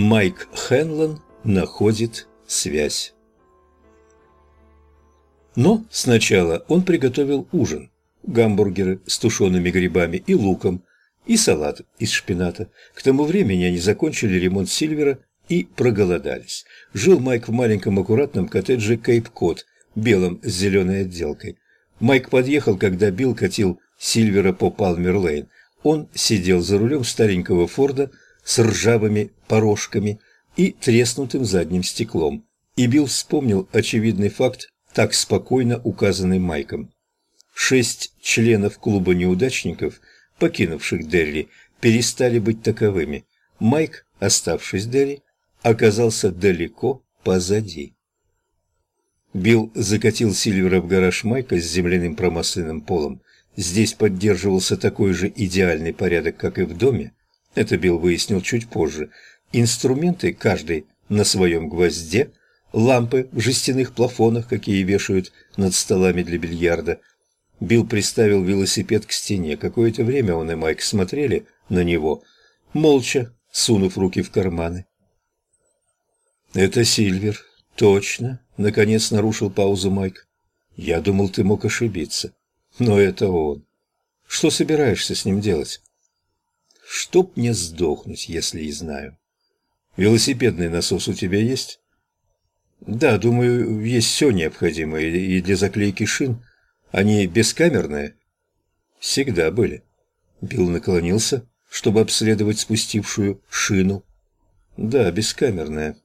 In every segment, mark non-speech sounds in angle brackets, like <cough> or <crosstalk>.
Майк Хенлон находит связь. Но сначала он приготовил ужин. Гамбургеры с тушеными грибами и луком, и салат из шпината. К тому времени они закончили ремонт Сильвера и проголодались. Жил Майк в маленьком аккуратном коттедже Кейп-Кот, белом с зеленой отделкой. Майк подъехал, когда Билл катил Сильвера по Палмер-Лейн. Он сидел за рулем старенького Форда с ржавыми порожками и треснутым задним стеклом. И Билл вспомнил очевидный факт, так спокойно указанный Майком. Шесть членов клуба неудачников, покинувших Дерри, перестали быть таковыми. Майк, оставшись Дерри, оказался далеко позади. Билл закатил Сильвера в гараж Майка с земляным промасленным полом. Здесь поддерживался такой же идеальный порядок, как и в доме. Это Билл выяснил чуть позже. Инструменты, каждый на своем гвозде, лампы в жестяных плафонах, какие вешают над столами для бильярда. Билл приставил велосипед к стене. Какое-то время он и Майк смотрели на него, молча, сунув руки в карманы. «Это Сильвер, точно», — наконец нарушил паузу Майк. «Я думал, ты мог ошибиться. Но это он. Что собираешься с ним делать?» «Чтоб мне сдохнуть, если и знаю». «Велосипедный насос у тебя есть?» Да, думаю, есть все необходимое и для заклейки шин. Они бескамерные? Всегда были. Билл наклонился, чтобы обследовать спустившую шину. Да, бескамерная.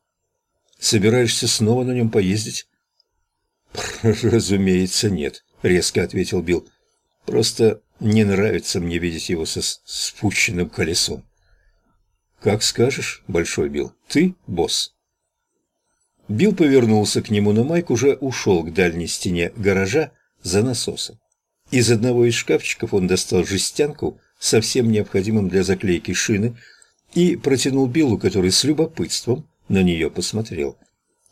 Собираешься снова на нем поездить? <laughs> Разумеется, нет, резко ответил Билл. Просто не нравится мне видеть его со спущенным колесом. Как скажешь, Большой Билл, ты босс. Билл повернулся к нему, но Майк уже ушел к дальней стене гаража за насосом. Из одного из шкафчиков он достал жестянку со всем необходимым для заклейки шины и протянул Биллу, который с любопытством на нее посмотрел.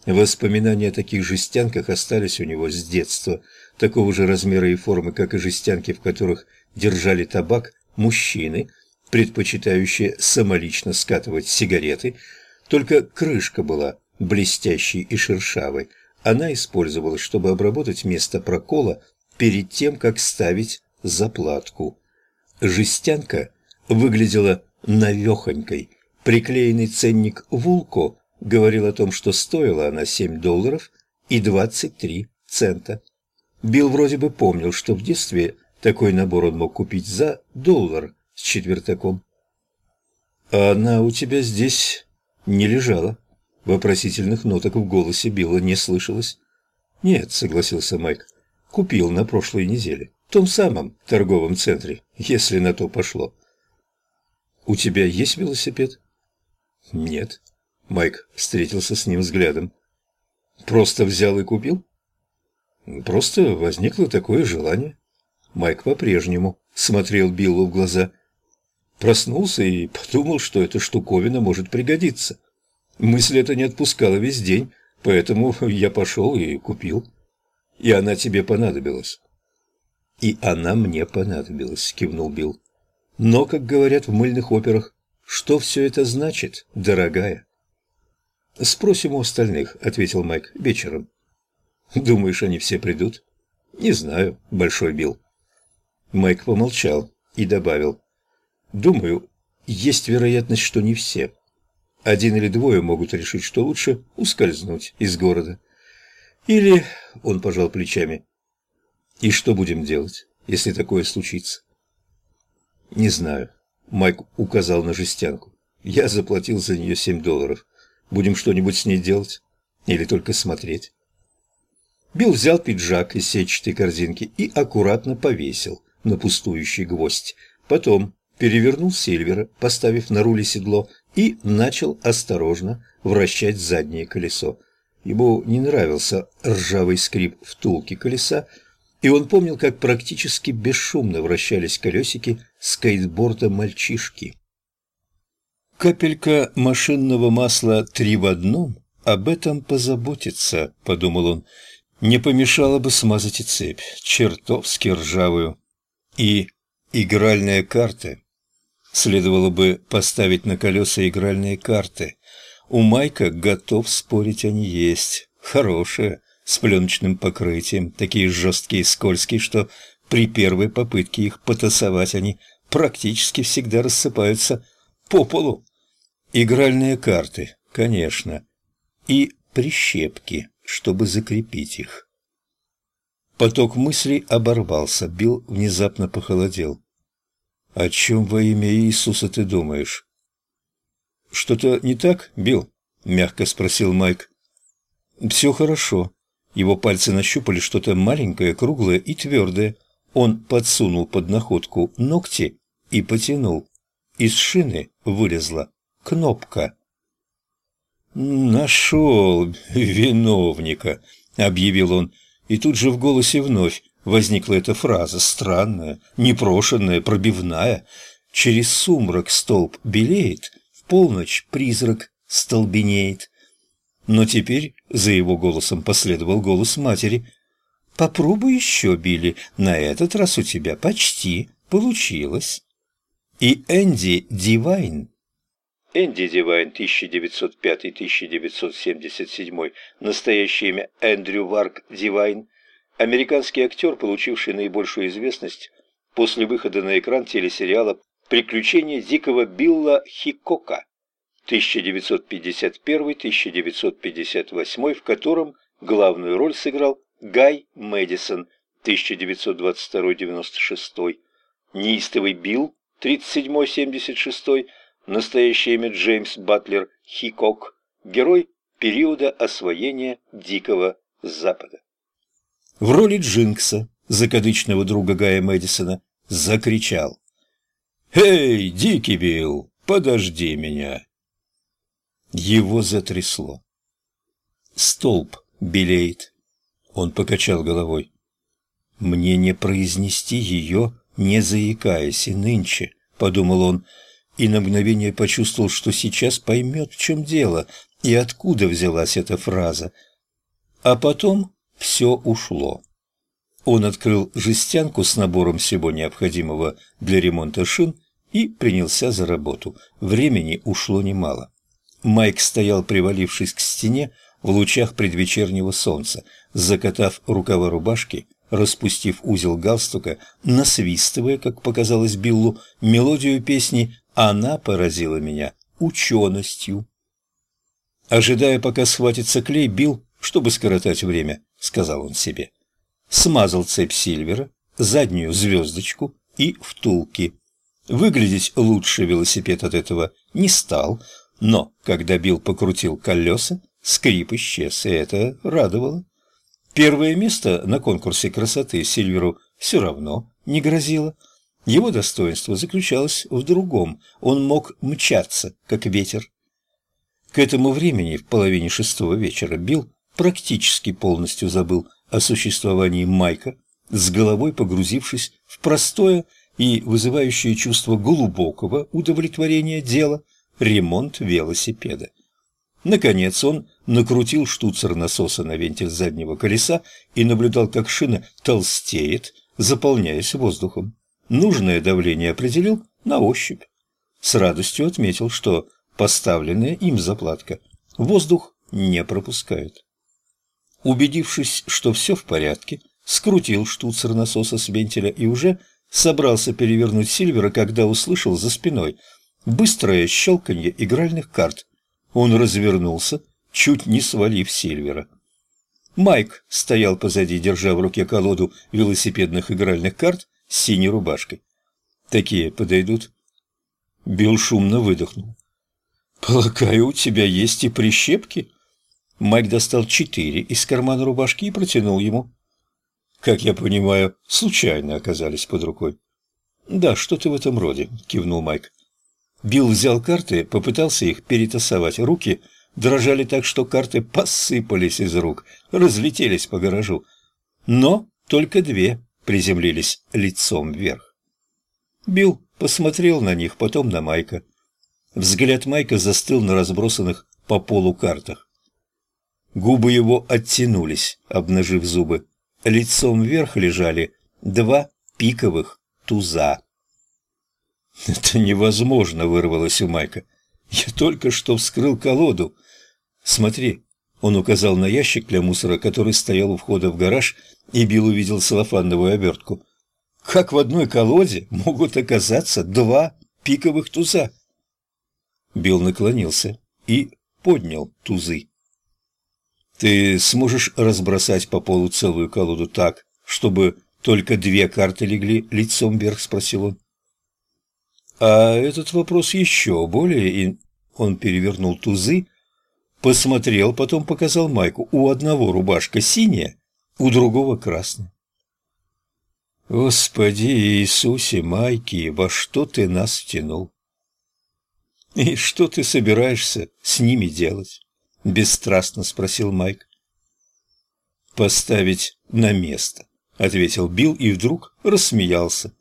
Воспоминания о таких жестянках остались у него с детства, такого же размера и формы, как и жестянки, в которых держали табак мужчины, предпочитающие самолично скатывать сигареты, только крышка была блестящей и шершавой, она использовалась, чтобы обработать место прокола перед тем, как ставить заплатку. Жестянка выглядела навехонькой. Приклеенный ценник «Вулко» говорил о том, что стоила она 7 долларов и 23 цента. Билл вроде бы помнил, что в детстве такой набор он мог купить за доллар с четвертаком. «А она у тебя здесь не лежала?» Вопросительных ноток в голосе Билла не слышалось. «Нет», — согласился Майк, — «купил на прошлой неделе, в том самом торговом центре, если на то пошло». «У тебя есть велосипед?» «Нет». Майк встретился с ним взглядом. «Просто взял и купил?» «Просто возникло такое желание». Майк по-прежнему смотрел Биллу в глаза. Проснулся и подумал, что эта штуковина может пригодиться. Мысль эта не отпускала весь день, поэтому я пошел и купил. И она тебе понадобилась. И она мне понадобилась, кивнул Билл. Но, как говорят в мыльных операх, что все это значит, дорогая? Спросим у остальных, ответил Майк, вечером. Думаешь, они все придут? Не знаю, Большой Билл. Майк помолчал и добавил. Думаю, есть вероятность, что не все. Один или двое могут решить, что лучше ускользнуть из города. Или, он пожал плечами, и что будем делать, если такое случится? Не знаю. Майк указал на жестянку. Я заплатил за нее семь долларов. Будем что-нибудь с ней делать? Или только смотреть? Билл взял пиджак из сетчатой корзинки и аккуратно повесил на пустующий гвоздь. Потом перевернул Сильвера, поставив на руле седло, и начал осторожно вращать заднее колесо. Ему не нравился ржавый скрип втулки колеса, и он помнил, как практически бесшумно вращались колесики скейтборда мальчишки. «Капелька машинного масла три в одном, об этом позаботиться», — подумал он. «Не помешало бы смазать и цепь, чертовски ржавую. И игральные карты Следовало бы поставить на колеса игральные карты. У Майка готов спорить они есть. Хорошие, с пленочным покрытием, такие жесткие и скользкие, что при первой попытке их потасовать они практически всегда рассыпаются по полу. Игральные карты, конечно, и прищепки, чтобы закрепить их. Поток мыслей оборвался, Билл внезапно похолодел. «О чем во имя Иисуса ты думаешь?» «Что-то не так, Билл?» — мягко спросил Майк. «Все хорошо». Его пальцы нащупали что-то маленькое, круглое и твердое. Он подсунул под находку ногти и потянул. Из шины вылезла кнопка. «Нашел виновника», — объявил он, и тут же в голосе вновь возникла эта фраза, странная, непрошенная, пробивная. «Через сумрак столб белеет, в полночь призрак столбенеет». Но теперь за его голосом последовал голос матери. «Попробуй еще, Билли, на этот раз у тебя почти получилось». И Энди Дивайн. Энди Дивайн, 1905-1977, настоящее имя Эндрю Варк Дивайн, американский актер, получивший наибольшую известность после выхода на экран телесериала «Приключения дикого Билла Хикока» 1951-1958, в котором главную роль сыграл Гай Мэдисон 1922-96, неистовый Билл 37-76, настоящее имя Джеймс Батлер Хикок, герой периода освоения Дикого Запада. В роли Джинкса, закадычного друга Гая Мэдисона, закричал «Эй, Дикий Билл, подожди меня!» Его затрясло. Столб белеет. Он покачал головой. «Мне не произнести ее, не заикаясь, и нынче», — подумал он, — и на мгновение почувствовал, что сейчас поймет, в чем дело и откуда взялась эта фраза. А потом все ушло. Он открыл жестянку с набором всего необходимого для ремонта шин и принялся за работу. Времени ушло немало. Майк стоял, привалившись к стене, в лучах предвечернего солнца, закатав рукава рубашки, распустив узел галстука, насвистывая, как показалось Биллу, мелодию песни она поразила меня ученостью. Ожидая, пока схватится клей, бил, чтобы скоротать время, сказал он себе. Смазал цепь Сильвера, заднюю звездочку и втулки. Выглядеть лучше велосипед от этого не стал, но когда Билл покрутил колеса, скрип исчез, и это радовало. Первое место на конкурсе красоты Сильверу все равно не грозило – его достоинство заключалось в другом. Он мог мчаться, как ветер. К этому времени, в половине шестого вечера, Билл практически полностью забыл о существовании Майка, с головой погрузившись в простое и вызывающее чувство глубокого удовлетворения дела – ремонт велосипеда. Наконец он накрутил штуцер насоса на вентиль заднего колеса и наблюдал, как шина толстеет, заполняясь воздухом. Нужное давление определил на ощупь. С радостью отметил, что поставленная им заплатка воздух не пропускает. Убедившись, что все в порядке, скрутил штуцер насоса с вентиля и уже собрался перевернуть Сильвера, когда услышал за спиной быстрое щелканье игральных карт. Он развернулся, чуть не свалив Сильвера. Майк стоял позади, держа в руке колоду велосипедных игральных карт с синей рубашкой. Такие подойдут?» Билл шумно выдохнул. «Полагаю, у тебя есть и прищепки?» Майк достал четыре из кармана рубашки и протянул ему. «Как я понимаю, случайно оказались под рукой». «Да, что-то в этом роде», — кивнул Майк. Билл взял карты, попытался их перетасовать. Руки дрожали так, что карты посыпались из рук, разлетелись по гаражу. Но только две приземлились лицом вверх. Билл посмотрел на них, потом на Майка. Взгляд Майка застыл на разбросанных по полу картах. Губы его оттянулись, обнажив зубы. Лицом вверх лежали два пиковых туза. <laughs> «Это невозможно!» — вырвалось у Майка. Я только что вскрыл колоду. Смотри, он указал на ящик для мусора, который стоял у входа в гараж, и Билл увидел целлофановую обертку. Как в одной колоде могут оказаться два пиковых туза? Билл наклонился и поднял тузы. «Ты сможешь разбросать по полу целую колоду так, чтобы только две карты легли лицом вверх?» – спросил он. «А этот вопрос еще более...» и Он перевернул тузы, посмотрел, потом показал майку. У одного рубашка синяя, у другого красная. «Господи Иисусе, Майки, во что ты нас втянул?» «И что ты собираешься с ними делать?» — бесстрастно спросил Майк. «Поставить на место», — ответил Билл и вдруг рассмеялся.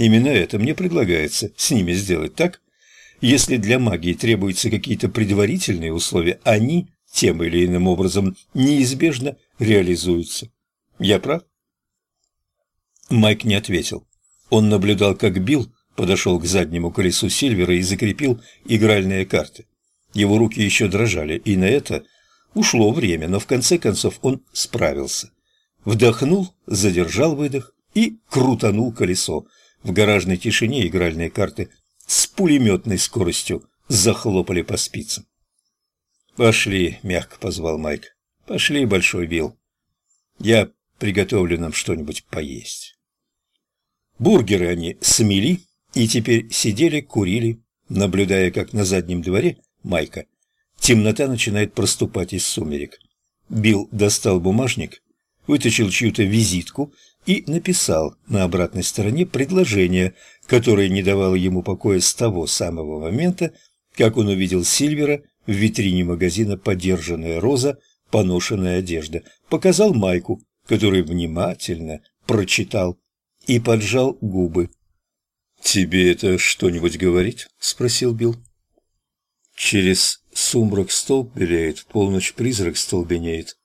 «Именно это мне предлагается с ними сделать, так? Если для магии требуются какие-то предварительные условия, они тем или иным образом неизбежно реализуются. Я прав?» Майк не ответил. Он наблюдал, как Билл подошел к заднему колесу Сильвера и закрепил игральные карты. Его руки еще дрожали, и на это ушло время, но в конце концов он справился. Вдохнул, задержал выдох и крутанул колесо. В гаражной тишине игральные карты с пулеметной скоростью захлопали по спицам. «Пошли», — мягко позвал Майк. «Пошли, Большой Билл. Я приготовлю нам что-нибудь поесть». Бургеры они смели, и теперь сидели, курили, наблюдая, как на заднем дворе Майка темнота начинает проступать из сумерек. Билл достал бумажник, вытащил чью-то визитку и написал на обратной стороне предложение, которое не давало ему покоя с того самого момента, как он увидел Сильвера в витрине магазина «Подержанная роза», поношенная одежда, показал Майку, который внимательно прочитал и поджал губы. «Тебе это что-нибудь говорит?» — спросил Билл. «Через сумрак столб белеет, полночь призрак столбенеет».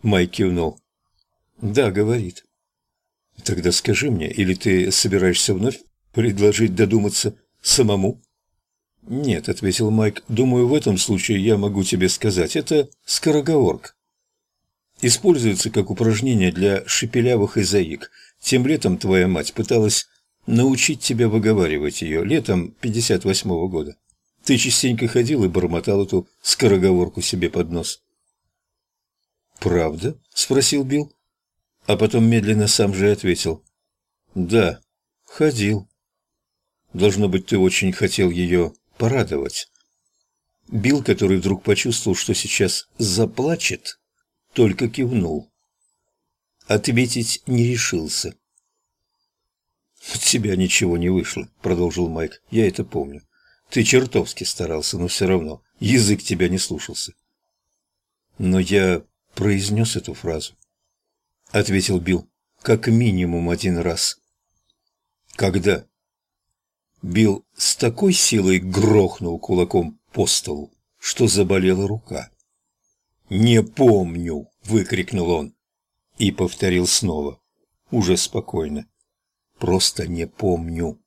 Майк кивнул. «Да, говорит». «Тогда скажи мне, или ты собираешься вновь предложить додуматься самому?» «Нет», — ответил Майк, — «думаю, в этом случае я могу тебе сказать. Это скороговорка. Используется как упражнение для шепелявых и заик. Тем летом твоя мать пыталась научить тебя выговаривать ее летом 58-го года. Ты частенько ходил и бормотал эту скороговорку себе под нос. «Правда?» – спросил Билл. А потом медленно сам же ответил. «Да, ходил. Должно быть, ты очень хотел ее порадовать». Билл, который вдруг почувствовал, что сейчас заплачет, только кивнул. Ответить не решился. «У тебя ничего не вышло», — продолжил Майк. «Я это помню. Ты чертовски старался, но все равно язык тебя не слушался». «Но я произнес эту фразу», — ответил Билл. «Как минимум один раз». «Когда?» Билл с такой силой грохнул кулаком по столу, что заболела рука. «Не помню!» — выкрикнул он и повторил снова, уже спокойно. Просто не помню.